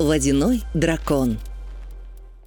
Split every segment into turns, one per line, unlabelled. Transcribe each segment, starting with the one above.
Водяной дракон.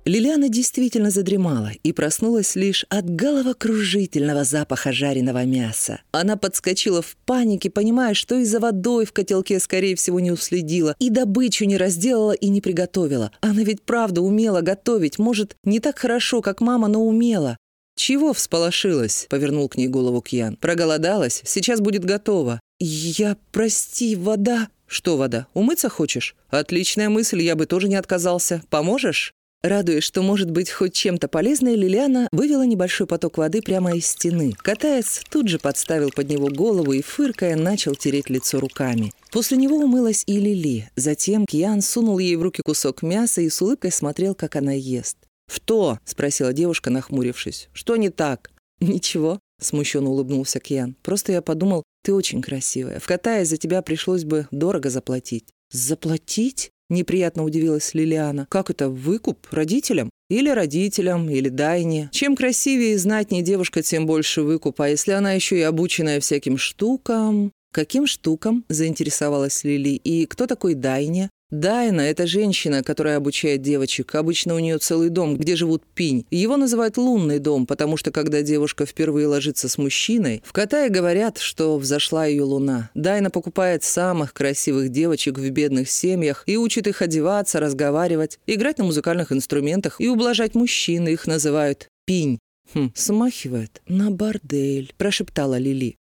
Лилиана действительно задремала и проснулась лишь от головокружительного запаха жареного мяса. Она подскочила в панике, понимая, что и за водой в котелке, скорее всего, не уследила, и добычу не разделала и не приготовила. Она ведь правда умела готовить, может, не так хорошо, как мама, но умела. «Чего всполошилась?» — повернул к ней голову Кьян. «Проголодалась? Сейчас будет готово». «Я, прости, вода...» «Что вода? Умыться хочешь?» «Отличная мысль, я бы тоже не отказался. Поможешь?» Радуясь, что может быть хоть чем-то полезной, Лилиана вывела небольшой поток воды прямо из стены. Катаец тут же подставил под него голову и, фыркая, начал тереть лицо руками. После него умылась и Лили. Затем Киан сунул ей в руки кусок мяса и с улыбкой смотрел, как она ест. «Что?» — спросила девушка, нахмурившись. «Что не так?» «Ничего», — смущенно улыбнулся Киан. «Просто я подумал, ты очень красивая. В Катае за тебя пришлось бы дорого заплатить». «Заплатить?» Неприятно удивилась Лилиана. «Как это, выкуп? Родителям?» Или родителям, или дайне. Чем красивее и знатнее девушка, тем больше выкуп. А если она еще и обученная всяким штукам... «Каким штукам?» – заинтересовалась Лили. «И кто такой Дайне?» Дайна — это женщина, которая обучает девочек. Обычно у нее целый дом, где живут пинь. Его называют лунный дом, потому что когда девушка впервые ложится с мужчиной, в Катае говорят, что взошла ее луна. Дайна покупает самых красивых девочек в бедных семьях и учит их одеваться, разговаривать, играть на музыкальных инструментах и ублажать мужчин. Их называют пинь. «Хм, смахивает на бордель», – прошептала Лили.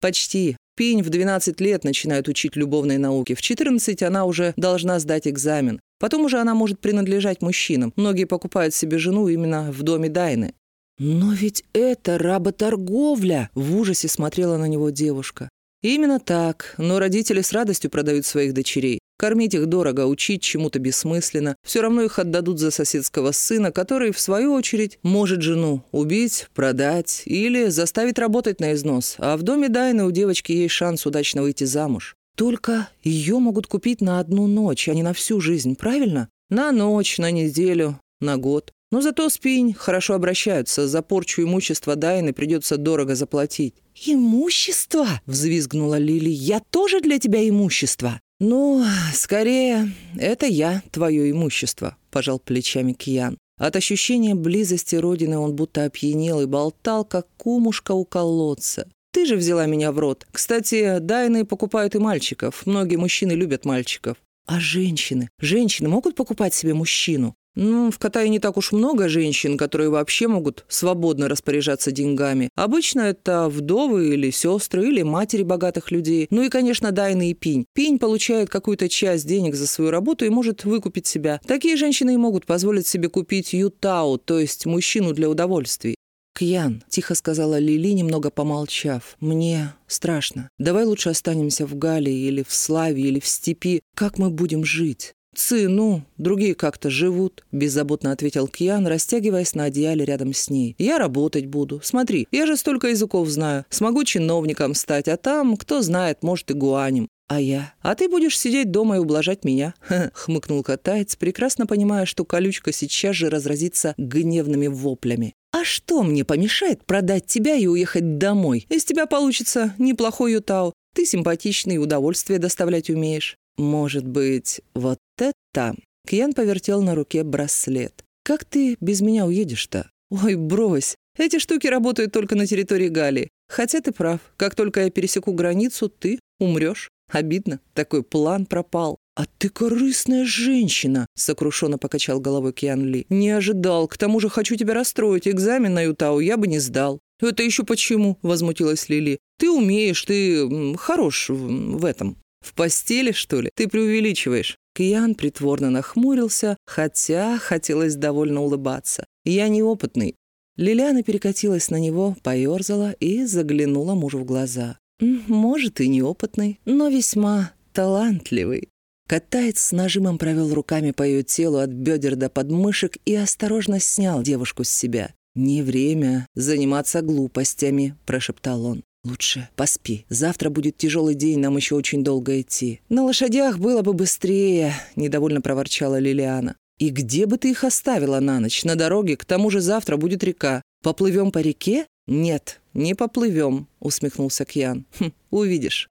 «Почти. Пинь в 12 лет начинает учить любовной науке. В 14 она уже должна сдать экзамен. Потом уже она может принадлежать мужчинам. Многие покупают себе жену именно в доме Дайны. «Но ведь это работорговля!» – в ужасе смотрела на него девушка. Именно так, но родители с радостью продают своих дочерей. Кормить их дорого, учить чему-то бессмысленно. Все равно их отдадут за соседского сына, который, в свою очередь, может жену убить, продать или заставить работать на износ. А в доме Дайны у девочки есть шанс удачно выйти замуж. Только ее могут купить на одну ночь, а не на всю жизнь, правильно? На ночь, на неделю, на год. Но зато спинь хорошо обращаются. За порчу имущества Дайны придется дорого заплатить. «Имущество?» — взвизгнула Лили. «Я тоже для тебя имущество?» «Ну, скорее, это я, твое имущество», — пожал плечами Киян. От ощущения близости родины он будто опьянел и болтал, как кумушка у колодца. «Ты же взяла меня в рот. Кстати, дайны покупают и мальчиков. Многие мужчины любят мальчиков». «А женщины? Женщины могут покупать себе мужчину?» Ну, в Катае не так уж много женщин, которые вообще могут свободно распоряжаться деньгами. Обычно это вдовы или сестры, или матери богатых людей. Ну и, конечно, Дайна и Пинь. Пинь получает какую-то часть денег за свою работу и может выкупить себя. Такие женщины и могут позволить себе купить ютау, то есть мужчину для удовольствий. «Кьян», — тихо сказала Лили, немного помолчав, — «мне страшно. Давай лучше останемся в Гале или в Славе или в степи. Как мы будем жить?» «Цы, ну, другие как-то живут», — беззаботно ответил Кьян, растягиваясь на одеяле рядом с ней. «Я работать буду. Смотри, я же столько языков знаю. Смогу чиновником стать, а там, кто знает, может, и гуанем. «А я? А ты будешь сидеть дома и ублажать меня?» — хмыкнул катаец, прекрасно понимая, что колючка сейчас же разразится гневными воплями. «А что мне помешает продать тебя и уехать домой? Из тебя получится неплохой ютау. Ты симпатичный и удовольствие доставлять умеешь. Может быть, вот это...» Кьян повертел на руке браслет. «Как ты без меня уедешь-то?» «Ой, брось! Эти штуки работают только на территории Галии. Хотя ты прав. Как только я пересеку границу, ты умрешь. Обидно. Такой план пропал. «А ты корыстная женщина!» — сокрушенно покачал головой Киан Ли. «Не ожидал. К тому же хочу тебя расстроить. Экзамен на Ютау я бы не сдал». «Это еще почему?» — возмутилась Лили. «Ты умеешь, ты хорош в этом». «В постели, что ли? Ты преувеличиваешь». Киян притворно нахмурился, хотя хотелось довольно улыбаться. «Я неопытный». Лилиана перекатилась на него, поерзала и заглянула мужу в глаза. «Может, и неопытный, но весьма талантливый». Катаец с нажимом провел руками по ее телу от бедер до подмышек и осторожно снял девушку с себя. «Не время заниматься глупостями», — прошептал он. «Лучше поспи. Завтра будет тяжелый день, нам еще очень долго идти». «На лошадях было бы быстрее», — недовольно проворчала Лилиана. «И где бы ты их оставила на ночь? На дороге, к тому же завтра будет река. Поплывем по реке?» «Нет, не поплывем», — усмехнулся Кьян. «Хм, увидишь».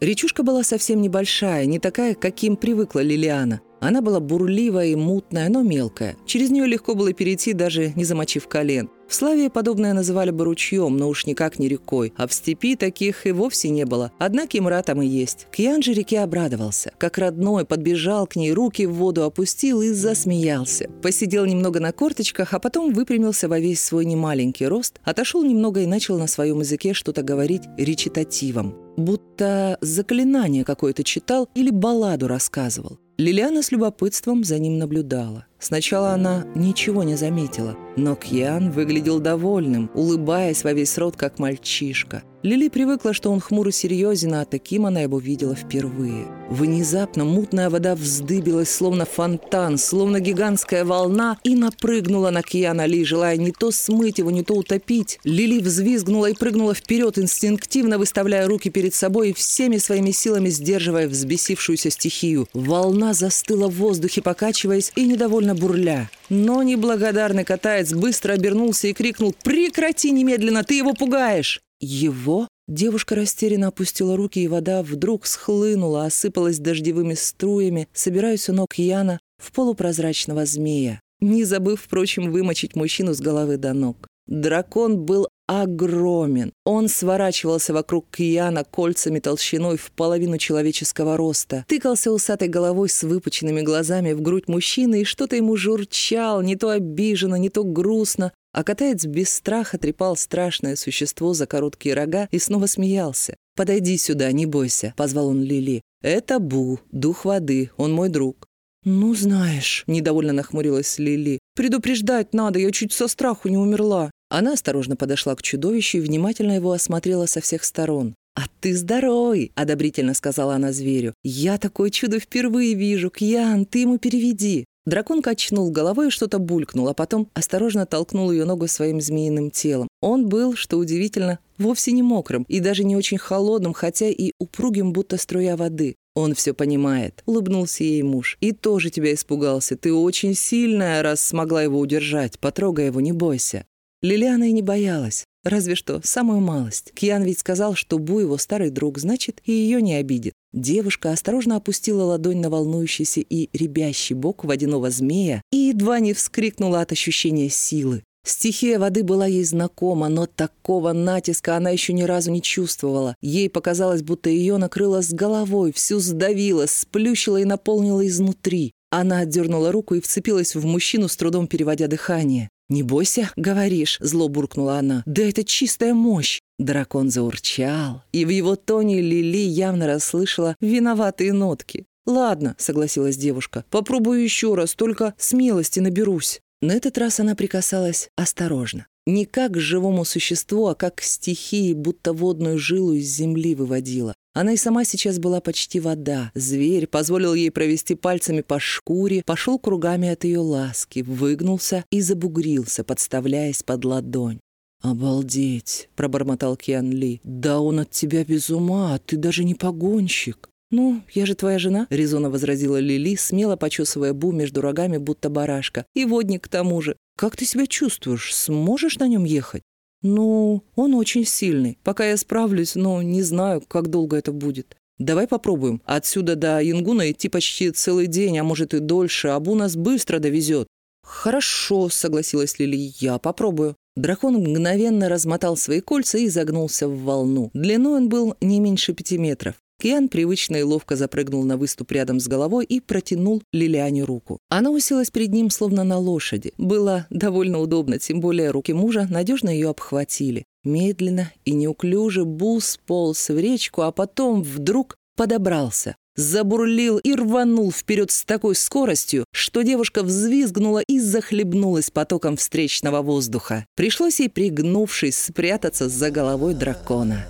Речушка была совсем небольшая, не такая, каким привыкла Лилиана. Она была бурливая и мутная, но мелкая. Через нее легко было перейти, даже не замочив колен. В Славии подобное называли бы ручьем, но уж никак не рекой, а в степи таких и вовсе не было. Однако Имра там и есть. Кьян же реке обрадовался. Как родной, подбежал к ней, руки в воду опустил и засмеялся. Посидел немного на корточках, а потом выпрямился во весь свой немаленький рост, отошел немного и начал на своем языке что-то говорить речитативом. Будто заклинание какое-то читал или балладу рассказывал. Лилиана с любопытством за ним наблюдала. Сначала она ничего не заметила, но Кьян выглядел довольным, улыбаясь во весь рот, как мальчишка. Лили привыкла, что он хмуро серьезен, а таким она его видела впервые. Внезапно мутная вода вздыбилась, словно фонтан, словно гигантская волна, и напрыгнула на Кьяна Ли, желая не то смыть его, не то утопить. Лили взвизгнула и прыгнула вперед, инстинктивно выставляя руки перед собой и всеми своими силами сдерживая взбесившуюся стихию. Волна застыла в воздухе, покачиваясь и недовольно бурля. Но неблагодарный катаец быстро обернулся и крикнул «Прекрати немедленно, ты его пугаешь!» «Его?» Девушка растерянно опустила руки, и вода вдруг схлынула, осыпалась дождевыми струями, собираясь у ног Яна в полупрозрачного змея, не забыв, впрочем, вымочить мужчину с головы до ног. Дракон был огромен. Он сворачивался вокруг Кияна кольцами толщиной в половину человеческого роста, тыкался усатой головой с выпученными глазами в грудь мужчины и что-то ему журчал, не то обиженно, не то грустно, а катаец без страха трепал страшное существо за короткие рога и снова смеялся. «Подойди сюда, не бойся», — позвал он Лили. «Это Бу, дух воды, он мой друг». «Ну, знаешь», — недовольно нахмурилась Лили. «Предупреждать надо, я чуть со страху не умерла». Она осторожно подошла к чудовищу и внимательно его осмотрела со всех сторон. «А ты здоровый!» — одобрительно сказала она зверю. «Я такое чудо впервые вижу. Кьян, ты ему переведи!» Дракон качнул головой и что-то булькнул, а потом осторожно толкнул ее ногу своим змеиным телом. Он был, что удивительно, вовсе не мокрым и даже не очень холодным, хотя и упругим, будто струя воды. «Он все понимает», — улыбнулся ей муж. «И тоже тебя испугался. Ты очень сильная, раз смогла его удержать. Потрогай его, не бойся». Лилиана и не боялась. Разве что, самую малость. Кьян ведь сказал, что Бу его старый друг, значит, и ее не обидит. Девушка осторожно опустила ладонь на волнующийся и ребящий бок водяного змея и едва не вскрикнула от ощущения силы. Стихия воды была ей знакома, но такого натиска она еще ни разу не чувствовала. Ей показалось, будто ее накрыло с головой, всю сдавило, сплющило и наполнило изнутри. Она отдернула руку и вцепилась в мужчину, с трудом переводя дыхание. «Не бойся, говоришь», — зло буркнула она. «Да это чистая мощь!» Дракон заурчал, и в его тоне Лили явно расслышала виноватые нотки. «Ладно», — согласилась девушка, — «попробую еще раз, только смелости наберусь». На этот раз она прикасалась осторожно. Не как к живому существу, а как к стихии, будто водную жилу из земли выводила. Она и сама сейчас была почти вода. Зверь позволил ей провести пальцами по шкуре, пошел кругами от ее ласки, выгнулся и забугрился, подставляясь под ладонь. «Обалдеть!» — пробормотал Киан Ли. «Да он от тебя без ума, а ты даже не погонщик!» «Ну, я же твоя жена», — резонно возразила Лили, смело почесывая Бу между рогами, будто барашка. «И водник к тому же. Как ты себя чувствуешь? Сможешь на нем ехать?» «Ну, он очень сильный. Пока я справлюсь, но не знаю, как долго это будет. Давай попробуем. Отсюда до Янгуна идти почти целый день, а может и дольше. Абу нас быстро довезет». «Хорошо», — согласилась Лили, — «я попробую». Дракон мгновенно размотал свои кольца и загнулся в волну. Длиной он был не меньше пяти метров. Киан привычно и ловко запрыгнул на выступ рядом с головой и протянул Лилиане руку. Она уселась перед ним, словно на лошади. Было довольно удобно, тем более руки мужа надежно ее обхватили. Медленно и неуклюже Бул сполз в речку, а потом вдруг подобрался. Забурлил и рванул вперед с такой скоростью, что девушка взвизгнула и захлебнулась потоком встречного воздуха. Пришлось ей, пригнувшись, спрятаться за головой дракона.